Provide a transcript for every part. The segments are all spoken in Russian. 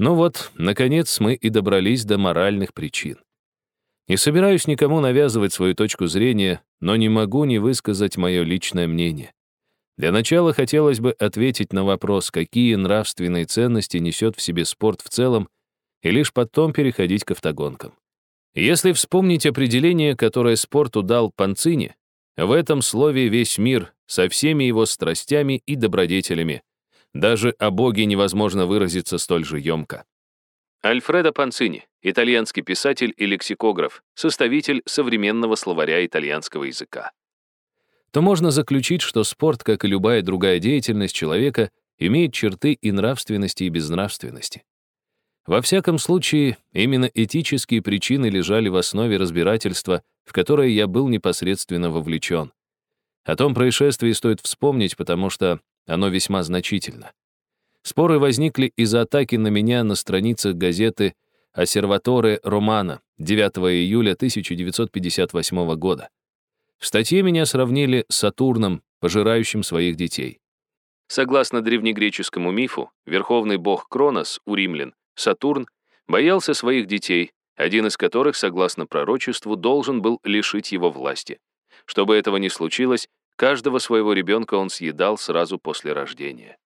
Ну вот, наконец, мы и добрались до моральных причин. Не собираюсь никому навязывать свою точку зрения, но не могу не высказать мое личное мнение. Для начала хотелось бы ответить на вопрос, какие нравственные ценности несет в себе спорт в целом, и лишь потом переходить к автогонкам. Если вспомнить определение, которое спорту дал Панцини, в этом слове весь мир со всеми его страстями и добродетелями. Даже о Боге невозможно выразиться столь же емко. Альфредо Панцини, итальянский писатель и лексикограф, составитель современного словаря итальянского языка. То можно заключить, что спорт, как и любая другая деятельность человека, имеет черты и нравственности, и безнравственности. Во всяком случае, именно этические причины лежали в основе разбирательства, в которое я был непосредственно вовлечен. О том происшествии стоит вспомнить, потому что оно весьма значительно. Споры возникли из-за атаки на меня на страницах газеты «Осерваторе Романа» 9 июля 1958 года. В статье меня сравнили с Сатурном, пожирающим своих детей. Согласно древнегреческому мифу, верховный бог Кронос у римлян Сатурн боялся своих детей, один из которых, согласно пророчеству, должен был лишить его власти. Чтобы этого не случилось, каждого своего ребенка он съедал сразу после рождения.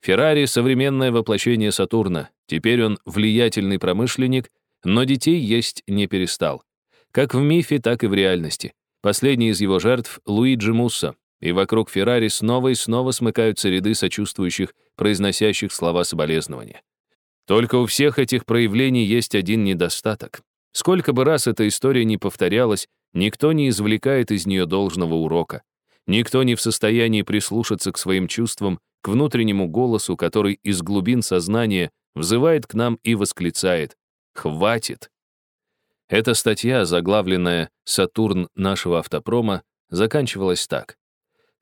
Феррари — современное воплощение Сатурна. Теперь он влиятельный промышленник, но детей есть не перестал. Как в мифе, так и в реальности. Последний из его жертв — Луиджи Мусса, и вокруг Феррари снова и снова смыкаются ряды сочувствующих, произносящих слова соболезнования. Только у всех этих проявлений есть один недостаток. Сколько бы раз эта история не повторялась, никто не извлекает из нее должного урока. Никто не в состоянии прислушаться к своим чувствам, к внутреннему голосу, который из глубин сознания взывает к нам и восклицает «Хватит!». Эта статья, заглавленная «Сатурн нашего автопрома», заканчивалась так.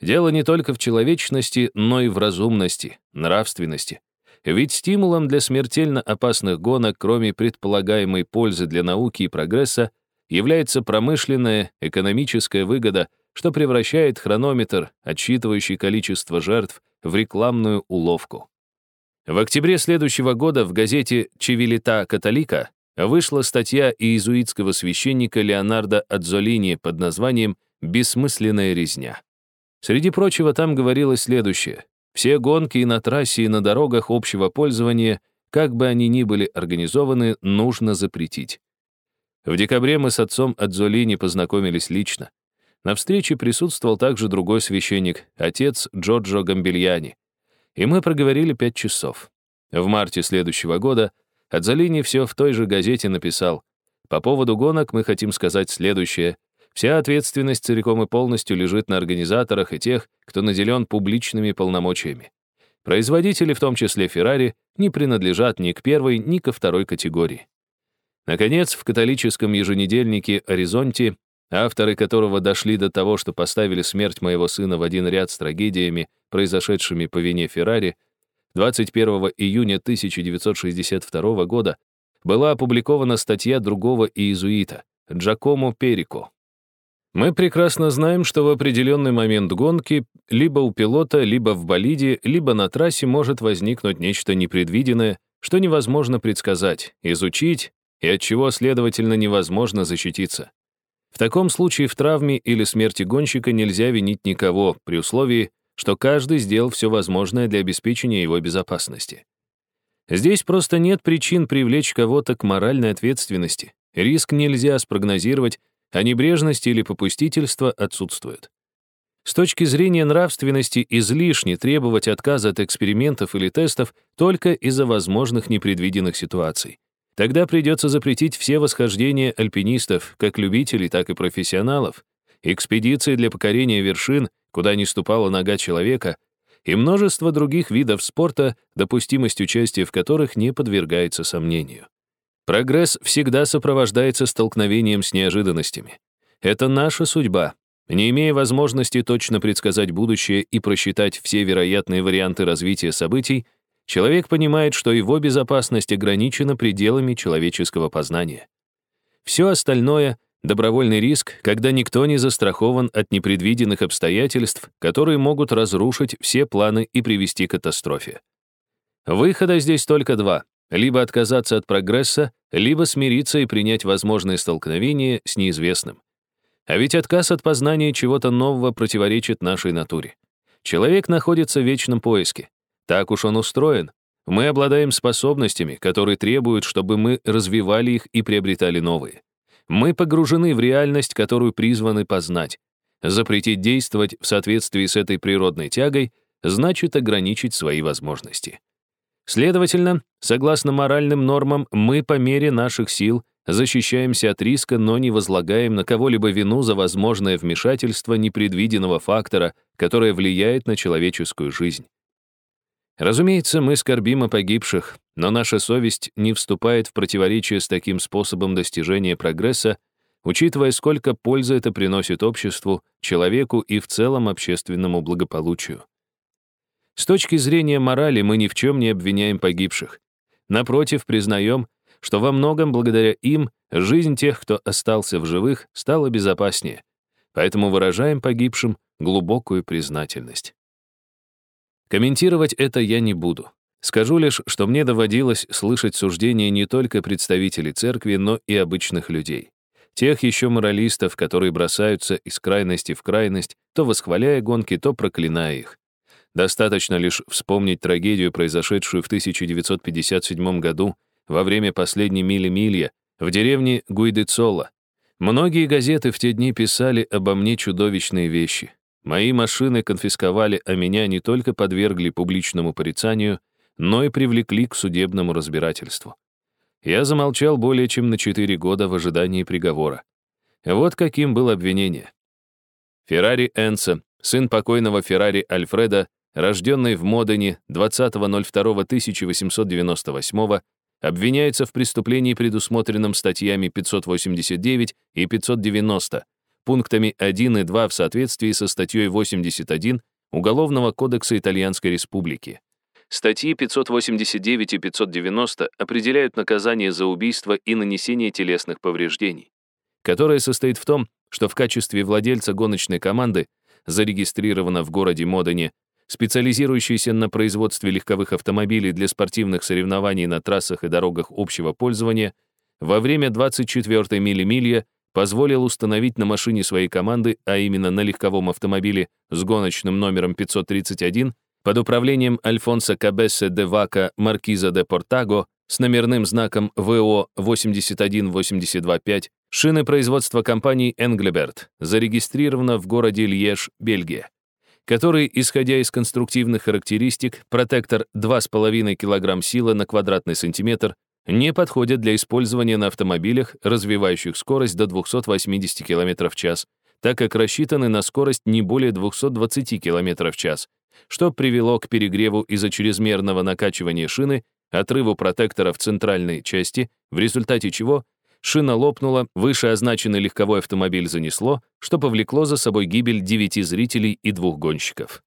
Дело не только в человечности, но и в разумности, нравственности, ведь стимулом для смертельно опасных гонок, кроме предполагаемой пользы для науки и прогресса, является промышленная экономическая выгода, что превращает хронометр, отсчитывающий количество жертв, в рекламную уловку. В октябре следующего года в газете «Чевилита католика» вышла статья иезуитского священника Леонардо Адзолини под названием «Бессмысленная резня». Среди прочего там говорилось следующее. Все гонки и на трассе, и на дорогах общего пользования, как бы они ни были организованы, нужно запретить. В декабре мы с отцом Адзолини познакомились лично. На встрече присутствовал также другой священник, отец Джорджо Гамбельяни. И мы проговорили пять часов. В марте следующего года Адзолини все в той же газете написал «По поводу гонок мы хотим сказать следующее. Вся ответственность целиком и полностью лежит на организаторах и тех, кто наделен публичными полномочиями. Производители, в том числе Ferrari, не принадлежат ни к первой, ни ко второй категории. Наконец, в католическом еженедельнике «Оризонте», авторы которого дошли до того, что поставили смерть моего сына в один ряд с трагедиями, произошедшими по вине Феррари, 21 июня 1962 года была опубликована статья другого иезуита, Джакомо Перико, мы прекрасно знаем, что в определенный момент гонки либо у пилота, либо в болиде, либо на трассе может возникнуть нечто непредвиденное, что невозможно предсказать, изучить и от чего, следовательно, невозможно защититься. В таком случае в травме или смерти гонщика нельзя винить никого, при условии, что каждый сделал все возможное для обеспечения его безопасности. Здесь просто нет причин привлечь кого-то к моральной ответственности. Риск нельзя спрогнозировать, а небрежность или попустительство отсутствуют. С точки зрения нравственности излишне требовать отказа от экспериментов или тестов только из-за возможных непредвиденных ситуаций. Тогда придется запретить все восхождения альпинистов, как любителей, так и профессионалов, экспедиции для покорения вершин, куда не ступала нога человека, и множество других видов спорта, допустимость участия в которых не подвергается сомнению. Прогресс всегда сопровождается столкновением с неожиданностями. Это наша судьба. Не имея возможности точно предсказать будущее и просчитать все вероятные варианты развития событий, человек понимает, что его безопасность ограничена пределами человеческого познания. Все остальное — добровольный риск, когда никто не застрахован от непредвиденных обстоятельств, которые могут разрушить все планы и привести к катастрофе. Выхода здесь только два либо отказаться от прогресса, либо смириться и принять возможное столкновение с неизвестным. А ведь отказ от познания чего-то нового противоречит нашей натуре. Человек находится в вечном поиске. Так уж он устроен. Мы обладаем способностями, которые требуют, чтобы мы развивали их и приобретали новые. Мы погружены в реальность, которую призваны познать. Запретить действовать в соответствии с этой природной тягой значит ограничить свои возможности. Следовательно, согласно моральным нормам, мы по мере наших сил защищаемся от риска, но не возлагаем на кого-либо вину за возможное вмешательство непредвиденного фактора, которое влияет на человеческую жизнь. Разумеется, мы скорбим о погибших, но наша совесть не вступает в противоречие с таким способом достижения прогресса, учитывая, сколько пользы это приносит обществу, человеку и в целом общественному благополучию. С точки зрения морали мы ни в чем не обвиняем погибших. Напротив, признаем, что во многом благодаря им жизнь тех, кто остался в живых, стала безопаснее. Поэтому выражаем погибшим глубокую признательность. Комментировать это я не буду. Скажу лишь, что мне доводилось слышать суждения не только представителей церкви, но и обычных людей. Тех еще моралистов, которые бросаются из крайности в крайность, то восхваляя гонки, то проклиная их. Достаточно лишь вспомнить трагедию, произошедшую в 1957 году во время последней мили-милья в деревне Гуйдецола. Многие газеты в те дни писали обо мне чудовищные вещи. Мои машины конфисковали, а меня не только подвергли публичному порицанию, но и привлекли к судебному разбирательству. Я замолчал более чем на 4 года в ожидании приговора. Вот каким было обвинение. Феррари Энса, сын покойного Феррари Альфреда, рожденный в Модене 20.02.1898, обвиняется в преступлении, предусмотренном статьями 589 и 590, пунктами 1 и 2 в соответствии со статьей 81 Уголовного кодекса Итальянской Республики. Статьи 589 и 590 определяют наказание за убийство и нанесение телесных повреждений, которое состоит в том, что в качестве владельца гоночной команды, зарегистрирована в городе Модене, специализирующейся на производстве легковых автомобилей для спортивных соревнований на трассах и дорогах общего пользования, во время 24-й мили-милья позволил установить на машине своей команды, а именно на легковом автомобиле с гоночным номером 531, под управлением Альфонса Кабессе де Вака Маркиза де Портаго с номерным знаком ВО 81825 шины производства компании Englebert, зарегистрировано в городе Льеж, Бельгия который, исходя из конструктивных характеристик, протектор 2,5 кг силы на квадратный сантиметр, не подходят для использования на автомобилях, развивающих скорость до 280 км в час, так как рассчитаны на скорость не более 220 км в час, что привело к перегреву из-за чрезмерного накачивания шины, отрыву протектора в центральной части, в результате чего шина лопнула, вышеозначенный легковой автомобиль занесло, что повлекло за собой гибель девяти зрителей и двух гонщиков.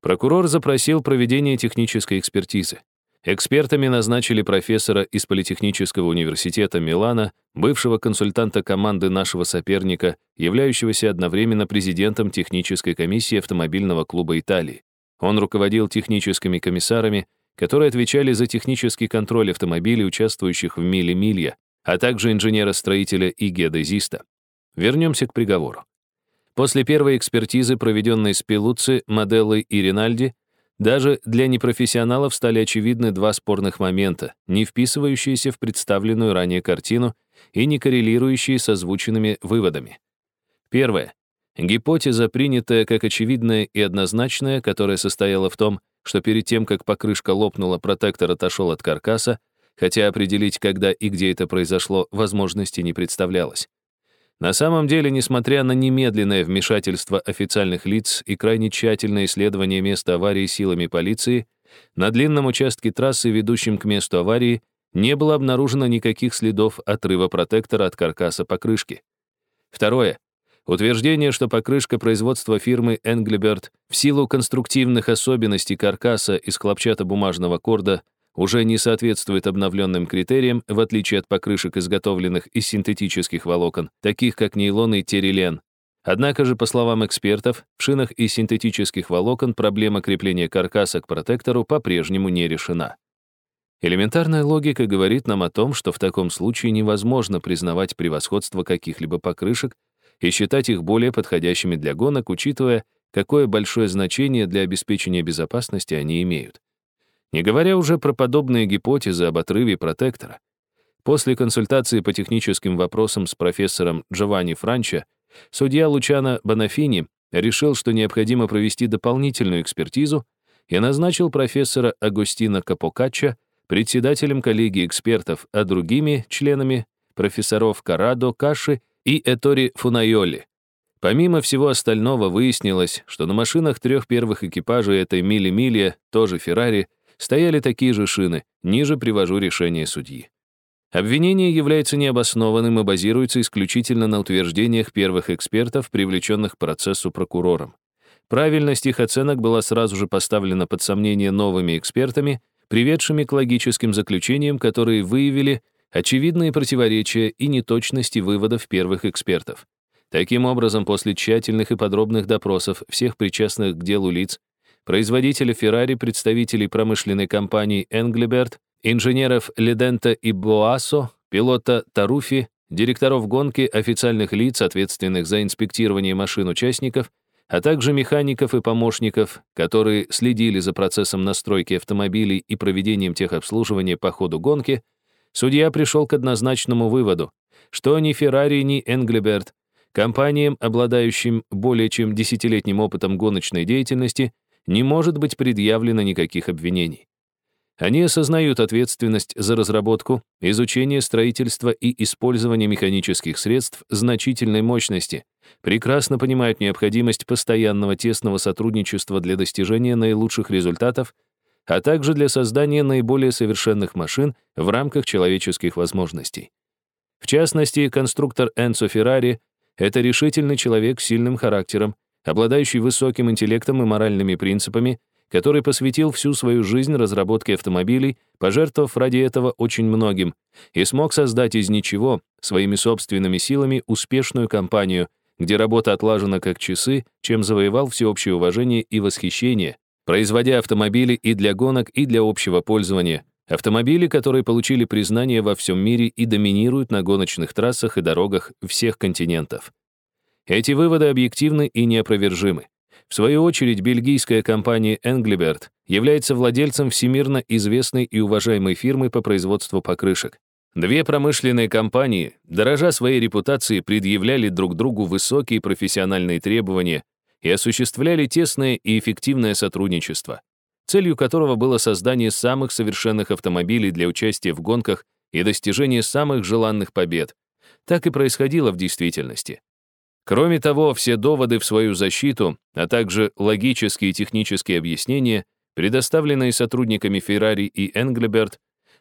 Прокурор запросил проведение технической экспертизы. Экспертами назначили профессора из Политехнического университета Милана, бывшего консультанта команды нашего соперника, являющегося одновременно президентом технической комиссии автомобильного клуба Италии. Он руководил техническими комиссарами, которые отвечали за технический контроль автомобилей, участвующих в миле-милья, а также инженера-строителя и геодезиста. Вернемся к приговору. После первой экспертизы, проведенной с Пелуци, Моделлой и Ринальди, даже для непрофессионалов стали очевидны два спорных момента, не вписывающиеся в представленную ранее картину и не коррелирующие с озвученными выводами. Первое. Гипотеза, принятая как очевидная и однозначная, которая состояла в том, что перед тем, как покрышка лопнула, протектор отошел от каркаса, хотя определить, когда и где это произошло, возможности не представлялось. На самом деле, несмотря на немедленное вмешательство официальных лиц и крайне тщательное исследование места аварии силами полиции, на длинном участке трассы, ведущем к месту аварии, не было обнаружено никаких следов отрыва протектора от каркаса покрышки. Второе. Утверждение, что покрышка производства фирмы Engelbert в силу конструктивных особенностей каркаса из хлопчатобумажного корда уже не соответствует обновленным критериям, в отличие от покрышек, изготовленных из синтетических волокон, таких как нейлон и терилен. Однако же, по словам экспертов, в шинах из синтетических волокон проблема крепления каркаса к протектору по-прежнему не решена. Элементарная логика говорит нам о том, что в таком случае невозможно признавать превосходство каких-либо покрышек и считать их более подходящими для гонок, учитывая, какое большое значение для обеспечения безопасности они имеют. Не говоря уже про подобные гипотезы об отрыве протектора. После консультации по техническим вопросам с профессором Джованни Франчо, судья Лучано Бонафини решил, что необходимо провести дополнительную экспертизу и назначил профессора Агустина Капокачча председателем коллегии экспертов, а другими членами профессоров Карадо, Каши и Этори Фунайоли. Помимо всего остального выяснилось, что на машинах трех первых экипажей этой мили-мили, тоже Феррари, стояли такие же шины, ниже привожу решение судьи. Обвинение является необоснованным и базируется исключительно на утверждениях первых экспертов, привлеченных к процессу прокурором. Правильность их оценок была сразу же поставлена под сомнение новыми экспертами, приведшими к логическим заключениям, которые выявили очевидные противоречия и неточности выводов первых экспертов. Таким образом, после тщательных и подробных допросов всех причастных к делу лиц, производителя Ferrari, представителей промышленной компании Engelbert, инженеров Ледента и Боасо, пилота Таруфи, директоров гонки, официальных лиц, ответственных за инспектирование машин участников, а также механиков и помощников, которые следили за процессом настройки автомобилей и проведением техобслуживания по ходу гонки, судья пришел к однозначному выводу, что ни Феррари, ни Энглеберт, компаниям, обладающим более чем десятилетним опытом гоночной деятельности, не может быть предъявлено никаких обвинений. Они осознают ответственность за разработку, изучение строительства и использование механических средств значительной мощности, прекрасно понимают необходимость постоянного тесного сотрудничества для достижения наилучших результатов, а также для создания наиболее совершенных машин в рамках человеческих возможностей. В частности, конструктор Энцо Феррари — это решительный человек с сильным характером, обладающий высоким интеллектом и моральными принципами, который посвятил всю свою жизнь разработке автомобилей, пожертвовав ради этого очень многим, и смог создать из ничего, своими собственными силами, успешную компанию, где работа отлажена как часы, чем завоевал всеобщее уважение и восхищение, производя автомобили и для гонок, и для общего пользования. Автомобили, которые получили признание во всем мире и доминируют на гоночных трассах и дорогах всех континентов. Эти выводы объективны и неопровержимы. В свою очередь, бельгийская компания Engelbert является владельцем всемирно известной и уважаемой фирмы по производству покрышек. Две промышленные компании, дорожа своей репутацией, предъявляли друг другу высокие профессиональные требования и осуществляли тесное и эффективное сотрудничество, целью которого было создание самых совершенных автомобилей для участия в гонках и достижение самых желанных побед. Так и происходило в действительности. Кроме того, все доводы в свою защиту, а также логические и технические объяснения, предоставленные сотрудниками Ferrari и Engelbert,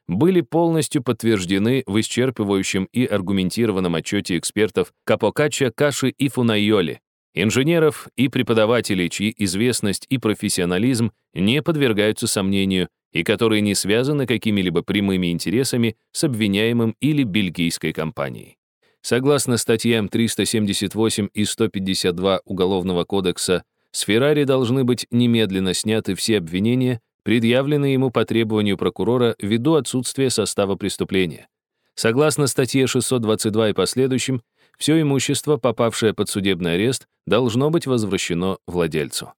были полностью подтверждены в исчерпывающем и аргументированном отчете экспертов Капокача, Каши и Фунайоли, инженеров и преподавателей, чьи известность и профессионализм не подвергаются сомнению и которые не связаны какими-либо прямыми интересами с обвиняемым или бельгийской компанией. Согласно статьям 378 и 152 Уголовного кодекса, с Феррари должны быть немедленно сняты все обвинения, предъявленные ему по требованию прокурора ввиду отсутствия состава преступления. Согласно статье 622 и последующим, все имущество, попавшее под судебный арест, должно быть возвращено владельцу.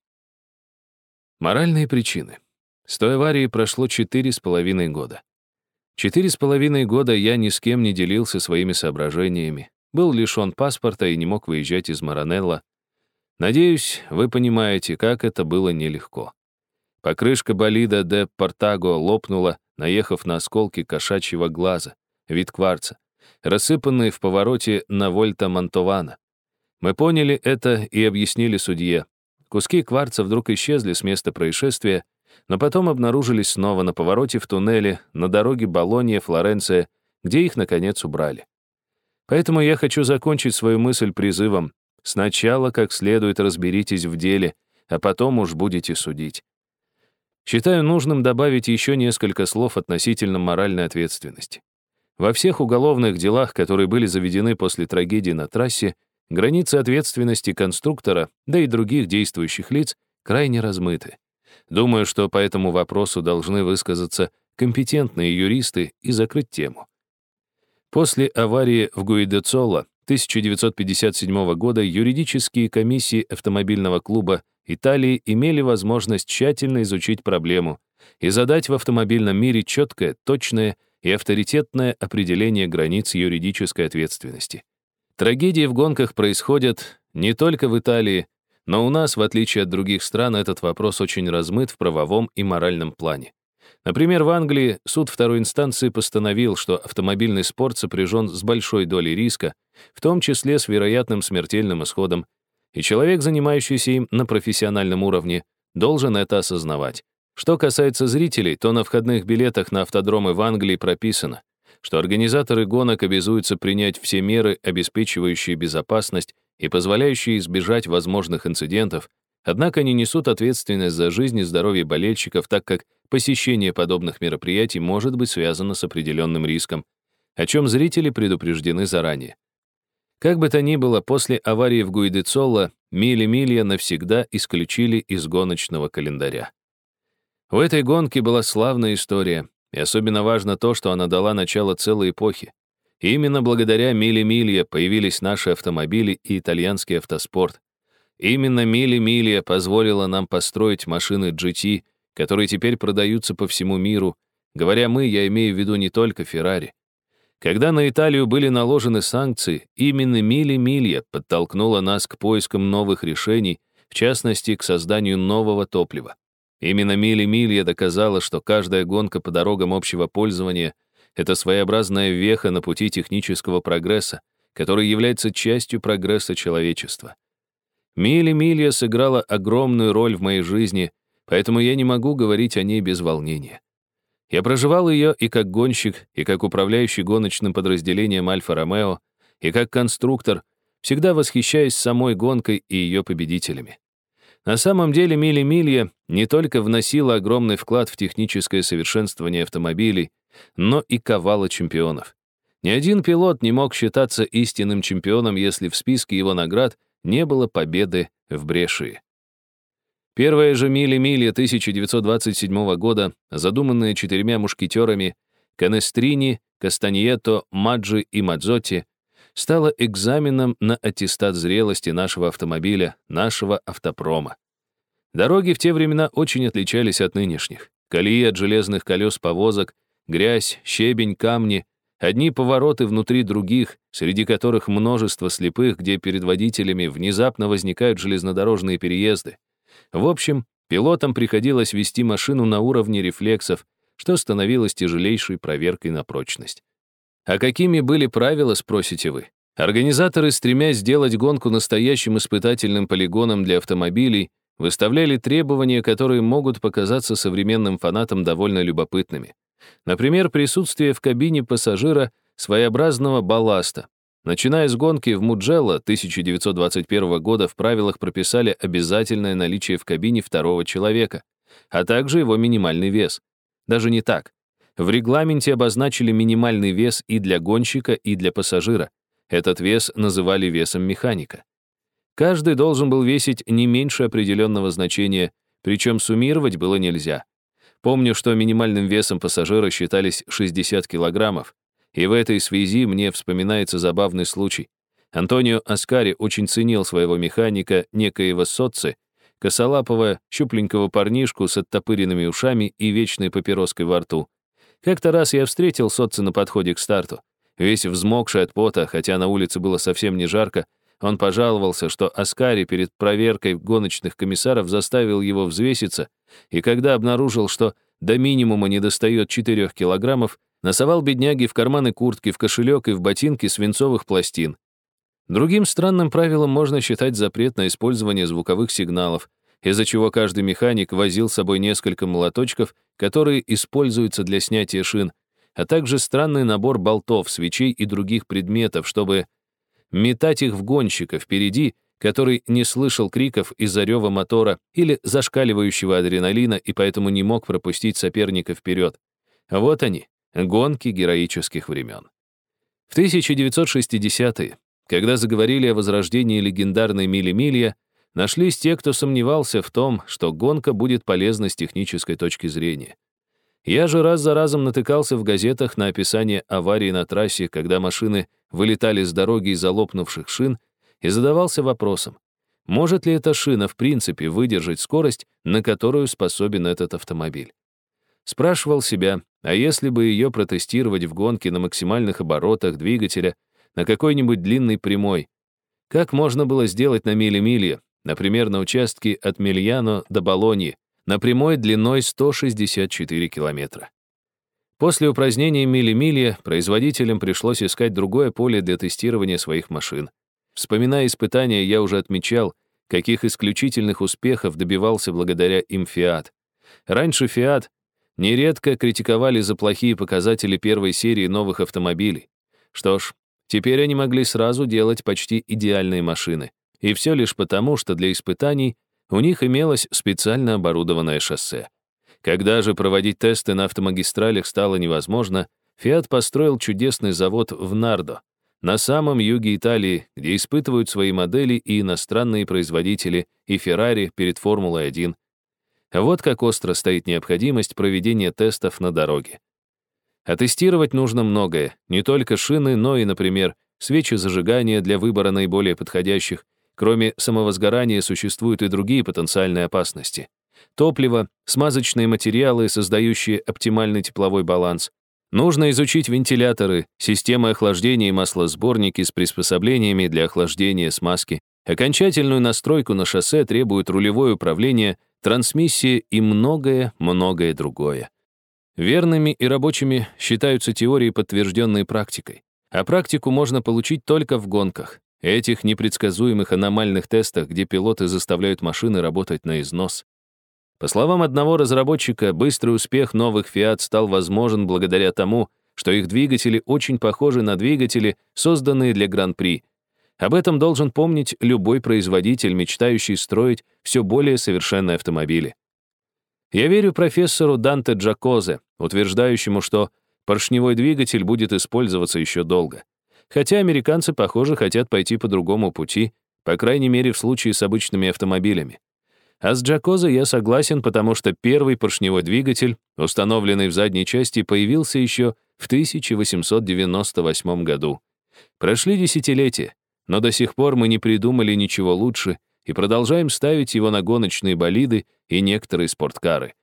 Моральные причины. С той аварии прошло четыре с половиной года. Четыре с половиной года я ни с кем не делился своими соображениями, был лишён паспорта и не мог выезжать из Маранелла. Надеюсь, вы понимаете, как это было нелегко. Покрышка болида де Портаго лопнула, наехав на осколки кошачьего глаза, вид кварца, рассыпанные в повороте на вольта Мантована. Мы поняли это и объяснили судье. Куски кварца вдруг исчезли с места происшествия, но потом обнаружились снова на повороте в туннеле на дороге Болонья-Флоренция, где их, наконец, убрали. Поэтому я хочу закончить свою мысль призывом «Сначала как следует разберитесь в деле, а потом уж будете судить». Считаю нужным добавить еще несколько слов относительно моральной ответственности. Во всех уголовных делах, которые были заведены после трагедии на трассе, границы ответственности конструктора, да и других действующих лиц, крайне размыты. Думаю, что по этому вопросу должны высказаться компетентные юристы и закрыть тему. После аварии в Гуидецоло 1957 года юридические комиссии автомобильного клуба Италии имели возможность тщательно изучить проблему и задать в автомобильном мире четкое, точное и авторитетное определение границ юридической ответственности. Трагедии в гонках происходят не только в Италии, но у нас, в отличие от других стран, этот вопрос очень размыт в правовом и моральном плане. Например, в Англии суд второй инстанции постановил, что автомобильный спорт сопряжен с большой долей риска, в том числе с вероятным смертельным исходом, и человек, занимающийся им на профессиональном уровне, должен это осознавать. Что касается зрителей, то на входных билетах на автодромы в Англии прописано, что организаторы гонок обязуются принять все меры, обеспечивающие безопасность и позволяющие избежать возможных инцидентов, однако не несут ответственность за жизнь и здоровье болельщиков, так как посещение подобных мероприятий может быть связано с определенным риском, о чем зрители предупреждены заранее. Как бы то ни было, после аварии в Гуидецолло мили-милья навсегда исключили из гоночного календаря. В этой гонке была славная история, и особенно важно то, что она дала начало целой эпохи. Именно благодаря мили-милья появились наши автомобили и итальянский автоспорт. Именно мили-милья позволила нам построить машины GT, которые теперь продаются по всему миру. Говоря «мы», я имею в виду не только Феррари. Когда на Италию были наложены санкции, именно мили-милья подтолкнула нас к поискам новых решений, в частности, к созданию нового топлива. Именно мили-милья доказала, что каждая гонка по дорогам общего пользования — это своеобразная веха на пути технического прогресса, который является частью прогресса человечества. Мили-милья сыграла огромную роль в моей жизни, поэтому я не могу говорить о ней без волнения. Я проживал ее и как гонщик, и как управляющий гоночным подразделением Альфа-Ромео, и как конструктор, всегда восхищаясь самой гонкой и ее победителями. На самом деле Мили Милья не только вносила огромный вклад в техническое совершенствование автомобилей, но и ковала чемпионов. Ни один пилот не мог считаться истинным чемпионом, если в списке его наград не было победы в Брешии. Первая же мили-мили 1927 года, задуманная четырьмя мушкетерами Канестрини, Кастаньето, Маджи и Мадзотти, стала экзаменом на аттестат зрелости нашего автомобиля, нашего автопрома. Дороги в те времена очень отличались от нынешних. Колеи от железных колес повозок, грязь, щебень, камни, одни повороты внутри других, среди которых множество слепых, где перед водителями внезапно возникают железнодорожные переезды. В общем, пилотам приходилось вести машину на уровне рефлексов, что становилось тяжелейшей проверкой на прочность. А какими были правила, спросите вы? Организаторы, стремясь сделать гонку настоящим испытательным полигоном для автомобилей, выставляли требования, которые могут показаться современным фанатам довольно любопытными. Например, присутствие в кабине пассажира своеобразного балласта, Начиная с гонки в Муджелло 1921 года в правилах прописали обязательное наличие в кабине второго человека, а также его минимальный вес. Даже не так. В регламенте обозначили минимальный вес и для гонщика, и для пассажира. Этот вес называли весом механика. Каждый должен был весить не меньше определенного значения, причем суммировать было нельзя. Помню, что минимальным весом пассажира считались 60 килограммов, и в этой связи мне вспоминается забавный случай. Антонио Аскари очень ценил своего механика, некоего Соцци, косолапого, щупленького парнишку с оттопыренными ушами и вечной папироской во рту. Как-то раз я встретил Соцци на подходе к старту. Весь взмокший от пота, хотя на улице было совсем не жарко, он пожаловался, что Аскари перед проверкой гоночных комиссаров заставил его взвеситься, и когда обнаружил, что до минимума не достает 4 килограммов, Носовал бедняги в карманы куртки, в кошелек и в ботинки свинцовых пластин. Другим странным правилом можно считать запрет на использование звуковых сигналов, из-за чего каждый механик возил с собой несколько молоточков, которые используются для снятия шин, а также странный набор болтов, свечей и других предметов, чтобы метать их в гонщика впереди, который не слышал криков из-за рева мотора или зашкаливающего адреналина и поэтому не мог пропустить соперника вперед. Вот они, Гонки героических времен. В 1960-е, когда заговорили о возрождении легендарной мили-милья, нашлись те, кто сомневался в том, что гонка будет полезна с технической точки зрения. Я же раз за разом натыкался в газетах на описание аварий на трассе, когда машины вылетали с дороги из-за лопнувших шин, и задавался вопросом, может ли эта шина в принципе выдержать скорость, на которую способен этот автомобиль. Спрашивал себя, а если бы ее протестировать в гонке на максимальных оборотах двигателя, на какой-нибудь длинной прямой, как можно было сделать на мили-мили, например, на участке от Мильяно до Болоньи, на прямой длиной 164 километра. После упразднения мили-мили производителям пришлось искать другое поле для тестирования своих машин. Вспоминая испытания, я уже отмечал, каких исключительных успехов добивался благодаря им Фиат. Раньше Фиат нередко критиковали за плохие показатели первой серии новых автомобилей. Что ж, теперь они могли сразу делать почти идеальные машины. И все лишь потому, что для испытаний у них имелось специально оборудованное шоссе. Когда же проводить тесты на автомагистралях стало невозможно, Fiat построил чудесный завод в Нардо, на самом юге Италии, где испытывают свои модели и иностранные производители, и Ferrari перед Формулой-1. Вот как остро стоит необходимость проведения тестов на дороге. А нужно многое, не только шины, но и, например, свечи зажигания для выбора наиболее подходящих, Кроме самовозгорания существуют и другие потенциальные опасности. Топливо, смазочные материалы, создающие оптимальный тепловой баланс. Нужно изучить вентиляторы, системы охлаждения и маслосборники с приспособлениями для охлаждения смазки. Окончательную настройку на шоссе требует рулевое управление, трансмиссия и многое-многое другое. Верными и рабочими считаются теории, подтвержденные практикой. А практику можно получить только в гонках. Этих непредсказуемых аномальных тестах, где пилоты заставляют машины работать на износ. По словам одного разработчика, быстрый успех новых Fiat стал возможен благодаря тому, что их двигатели очень похожи на двигатели, созданные для Гран-при. Об этом должен помнить любой производитель, мечтающий строить все более совершенные автомобили. Я верю профессору Данте Джакозе, утверждающему, что поршневой двигатель будет использоваться еще долго. Хотя американцы, похоже, хотят пойти по другому пути, по крайней мере, в случае с обычными автомобилями. А с Джакоза я согласен, потому что первый поршневой двигатель, установленный в задней части, появился еще в 1898 году. Прошли десятилетия, но до сих пор мы не придумали ничего лучше и продолжаем ставить его на гоночные болиды и некоторые спорткары.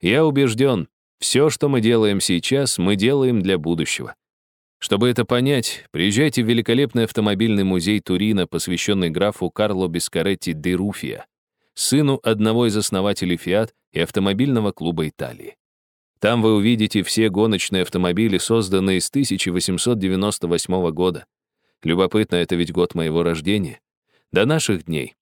Я убежден, все, что мы делаем сейчас, мы делаем для будущего. Чтобы это понять, приезжайте в великолепный автомобильный музей Турина, посвященный графу Карло Бескаретти де Руфия, сыну одного из основателей Fiat и автомобильного клуба Италии. Там вы увидите все гоночные автомобили, созданные с 1898 года. Любопытно, это ведь год моего рождения. До наших дней.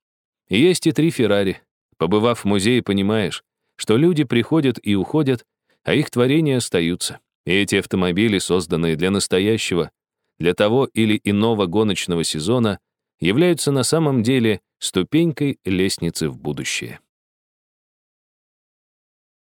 Есть и три Феррари. Побывав в музее, понимаешь, что люди приходят и уходят, а их творения остаются. И эти автомобили, созданные для настоящего, для того или иного гоночного сезона, являются на самом деле ступенькой лестницы в будущее.